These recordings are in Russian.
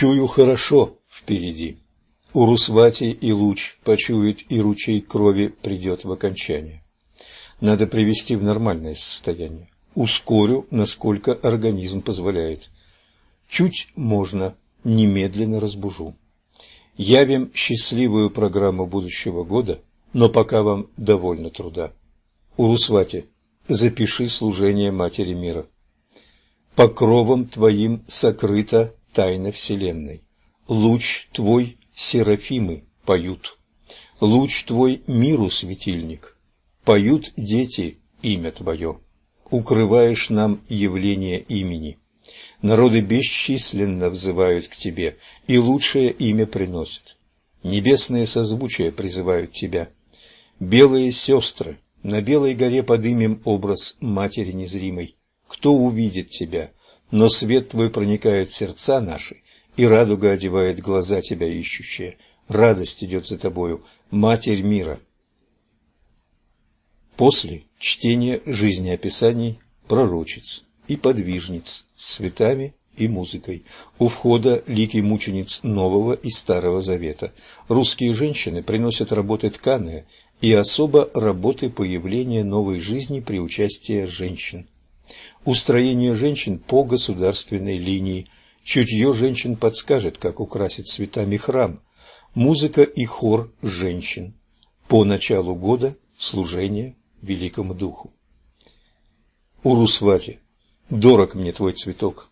Чую хорошо впереди. Урусвати и луч почует, и ручей крови придет в окончание. Надо привести в нормальное состояние. Ускорю, насколько организм позволяет. Чуть можно, немедленно разбужу. Явим счастливую программу будущего года, но пока вам довольно труда. Урусвати, запиши служение Матери Мира. Покровом Твоим сокрыта тайна Вселенной. Луч Твой серафимы поют. Луч Твой миру светильник. Поют дети имя Твое. Укрываешь нам явление имени. Народы бесчисленно взывают к Тебе, и лучшее имя приносят. Небесные созвучия призывают Тебя. Белые сестры, на белой горе подымем образ Матери Незримой. Кто увидит Тебя? Но свет Твой проникает в сердца наши, и радуга одевает глаза Тебя ищущие. Радость идет за Тобою, Матерь мира. После чтения жизнеописаний пророчиц и подвижниц с цветами и музыкой. У входа лики мучениц Нового и Старого Завета. Русские женщины приносят работы тканые и особо работы появления новой жизни при участии женщин. Устроение женщин по государственной линии. Чутье женщин подскажет, как украсить цветами храм. Музыка и хор женщин. По началу года служение великому духу. Урусвати, дорог мне твой цветок.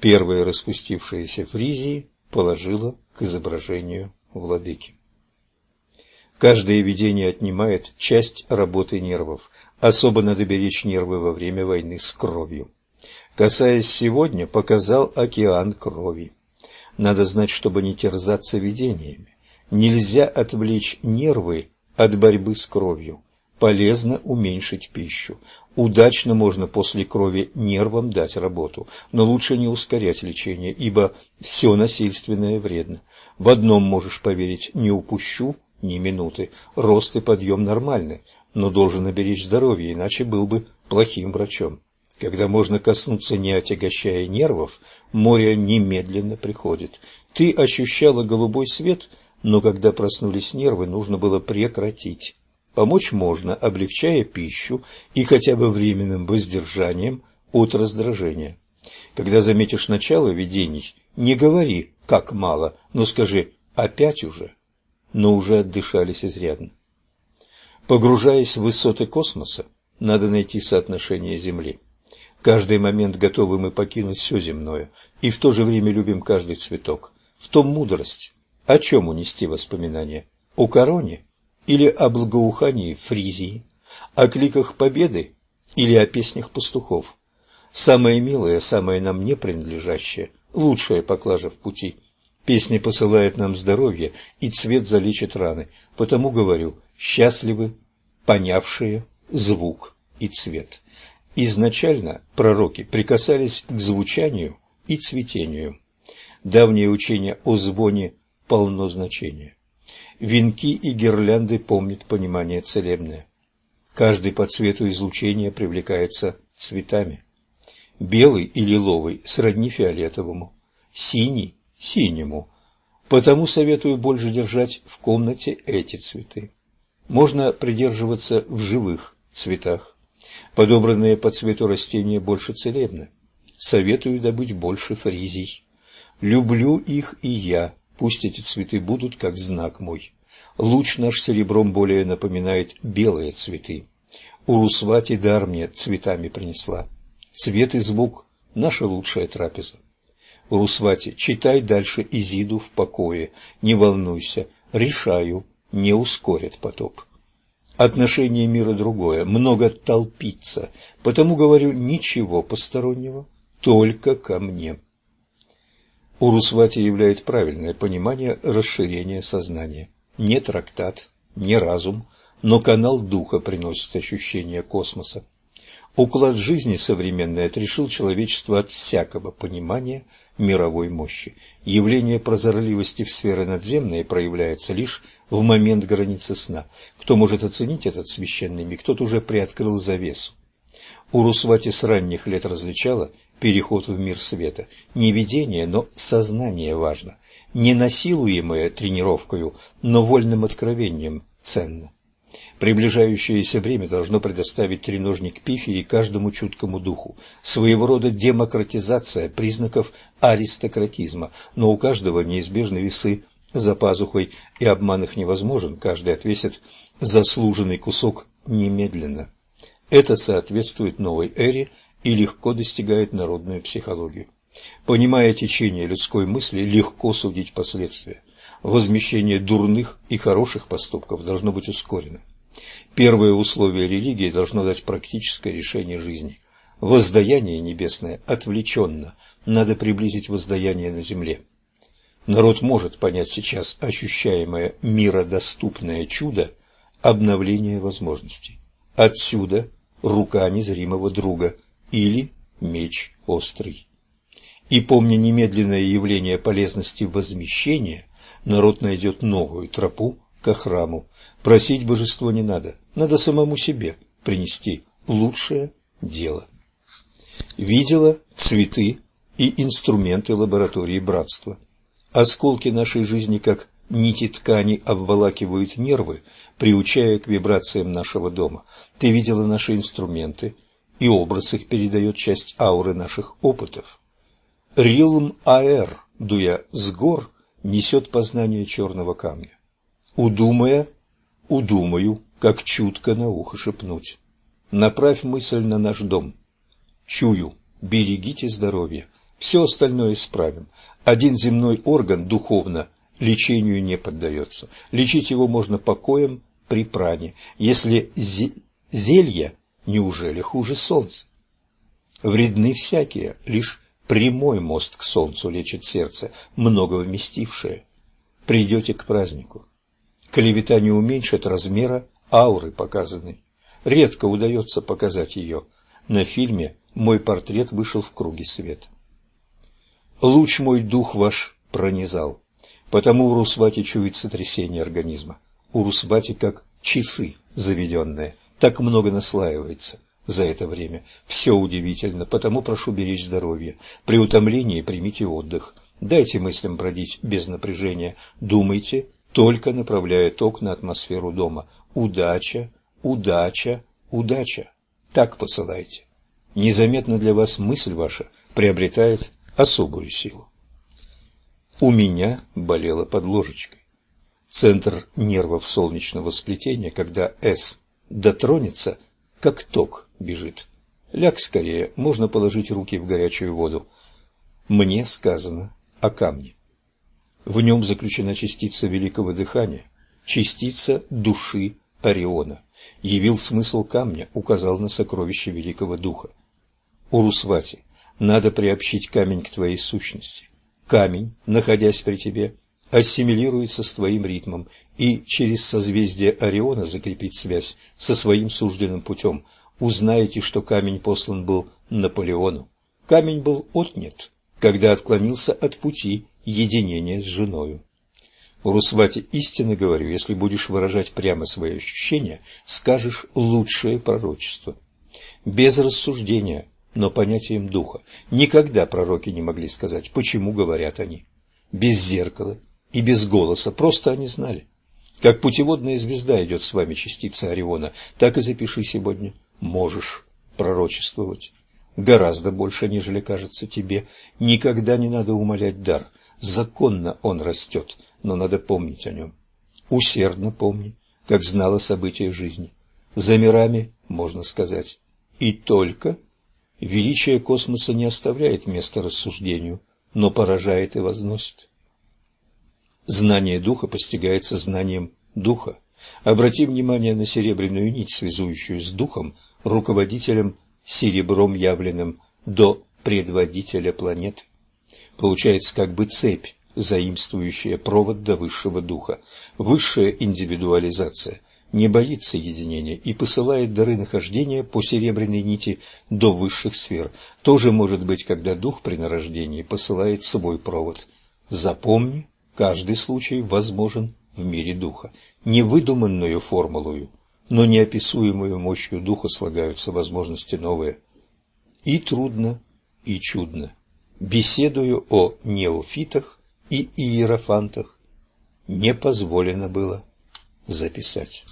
Первая распустившаяся фризии положила к изображению владыки. Каждое видение отнимает часть работы нервов. Особо надо беречь нервы во время войны с кровью. Касаясь сегодня, показал океан крови. Надо знать, чтобы не терзаться видениями. Нельзя отвлечь нервы от борьбы с кровью полезно уменьшить пищу. Удачно можно после крови нервам дать работу, но лучше не ускорять лечение, ибо все насильственное вредно. В одном можешь поверить, не упущу ни минуты. Рост и подъем нормальны, но должен оберечь здоровье, иначе был бы плохим врачом. Когда можно коснуться, не отягощая нервов, море немедленно приходит. Ты ощущала голубой свет, но когда проснулись нервы, нужно было прекратить. Помочь можно, облегчая пищу и хотя бы временным воздержанием от раздражения. Когда заметишь начало видений, не говори «как мало», но скажи «опять уже», но уже отдышались изрядно. Погружаясь в высоты космоса, надо найти соотношение Земли. Каждый момент готовы мы покинуть все земное, и в то же время любим каждый цветок. В том мудрость. О чем унести воспоминания? О короне или о благоухании Фризии, о кликах победы или о песнях пастухов. Самое милое, самое нам не принадлежащее, лучшая поклажа в пути. Песня посылает нам здоровье, и цвет залечит раны. Потому говорю, счастливы, понявшие звук и цвет. Изначально пророки прикасались к звучанию и цветению. Давнее учение о звоне полно значения. Венки и гирлянды помнят понимание целебное. Каждый по цвету излучения привлекается цветами. Белый и лиловый сродни фиолетовому, синий – синему. Потому советую больше держать в комнате эти цветы. Можно придерживаться в живых цветах. Подобранные по цвету растения больше целебны. Советую добыть больше фризий. Люблю их и я, Пусть эти цветы будут как знак мой. Луч наш серебром более напоминает белые цветы. Урусвати дар мне цветами принесла. Цвет и звук – наша лучшая трапеза. Урусвати, читай дальше Изиду в покое. Не волнуйся, решаю, не ускорят потоп. Отношение мира другое, много толпиться, потому говорю ничего постороннего, только ко мне. Урусвати являет правильное понимание расширения сознания. Не трактат, не разум, но канал духа приносит ощущение космоса. Уклад жизни современный отрешил человечество от всякого понимания мировой мощи. Явление прозорливости в сферы надземные проявляется лишь в момент границы сна. Кто может оценить этот священный миг, тот уже приоткрыл завесу. Урусвати с ранних лет различала переход в мир света. Не видение, но сознание важно. Не насилуемое тренировкою, но вольным откровением ценно. Приближающееся время должно предоставить треножник пифии каждому чуткому духу. Своего рода демократизация признаков аристократизма, но у каждого неизбежны весы за пазухой, и обман их невозможен, каждый отвесит заслуженный кусок немедленно. Это соответствует новой эре и легко достигает народную психологию. Понимая течение людской мысли, легко судить последствия. Возмещение дурных и хороших поступков должно быть ускорено. Первое условие религии должно дать практическое решение жизни. Воздаяние небесное отвлеченно, надо приблизить воздаяние на земле. Народ может понять сейчас ощущаемое миродоступное чудо обновления возможностей. Отсюда рука незримого друга или меч острый. И помня немедленное явление полезности возмещения, народ найдет новую тропу ко храму. Просить божество не надо, надо самому себе принести лучшее дело. Видела цветы и инструменты лаборатории братства. Осколки нашей жизни, как нити ткани, обволакивают нервы, приучая к вибрациям нашего дома. Ты видела наши инструменты, и образ их передает часть ауры наших опытов. Рилм Аэр, дуя с гор, несет познание черного камня. Удумая, удумаю, как чутко на ухо шепнуть. Направь мысль на наш дом. Чую, берегите здоровье. Все остальное исправим. Один земной орган духовно лечению не поддается. Лечить его можно покоем при пране. Если зелья, неужели хуже солнца? Вредны всякие, лишь прямой мост к солнцу лечит сердце, много вместившее. Придете к празднику. Клевета не уменьшит размера ауры показанной. Редко удается показать ее. На фильме мой портрет вышел в круге света. Луч мой дух ваш пронизал, потому у Русвати чует сотрясение организма. У Русвати как часы заведенные, так много наслаивается за это время. Все удивительно, потому прошу беречь здоровье. При утомлении примите отдых. Дайте мыслям бродить без напряжения. Думайте, только направляя ток на атмосферу дома. Удача, удача, удача. Так посылайте. Незаметно для вас мысль ваша приобретает особую силу. У меня болело под ложечкой. Центр нервов солнечного сплетения, когда «С» дотронется, как ток бежит. Ляг скорее, можно положить руки в горячую воду. Мне сказано о камне. В нем заключена частица великого дыхания, частица души Ориона. Явил смысл камня, указал на сокровище великого духа. Урусвати, надо приобщить камень к твоей сущности. Камень, находясь при тебе, ассимилируется с твоим ритмом и через созвездие Ориона закрепить связь со своим сужденным путем. Узнаете, что камень послан был Наполеону. Камень был отнят, когда отклонился от пути единения с женою. Урусвати истинно говорю, если будешь выражать прямо свои ощущения, скажешь лучшее пророчество. Без рассуждения, но понятием духа. Никогда пророки не могли сказать, почему говорят они. Без зеркала и без голоса, просто они знали. Как путеводная звезда идет с вами частица Ориона, так и запиши сегодня. Можешь пророчествовать. Гораздо больше, нежели кажется тебе. Никогда не надо умолять дар. Законно он растет, но надо помнить о нем. Усердно помни, как знала события жизни. За мирами, можно сказать, и только Величие космоса не оставляет места рассуждению, но поражает и возносит. Знание духа постигается знанием духа. Обрати внимание на серебряную нить, связующую с духом, руководителем серебром явленным до предводителя планеты. Получается как бы цепь, заимствующая провод до высшего духа. Высшая индивидуализация – не боится единения и посылает дары нахождения по серебряной нити до высших сфер. Тоже может быть, когда дух при нарождении посылает свой провод. Запомни, каждый случай возможен в мире духа. Невыдуманную формулою, но неописуемую мощью духа слагаются возможности новые. И трудно, и чудно. Беседую о неофитах и иерофантах не позволено было записать.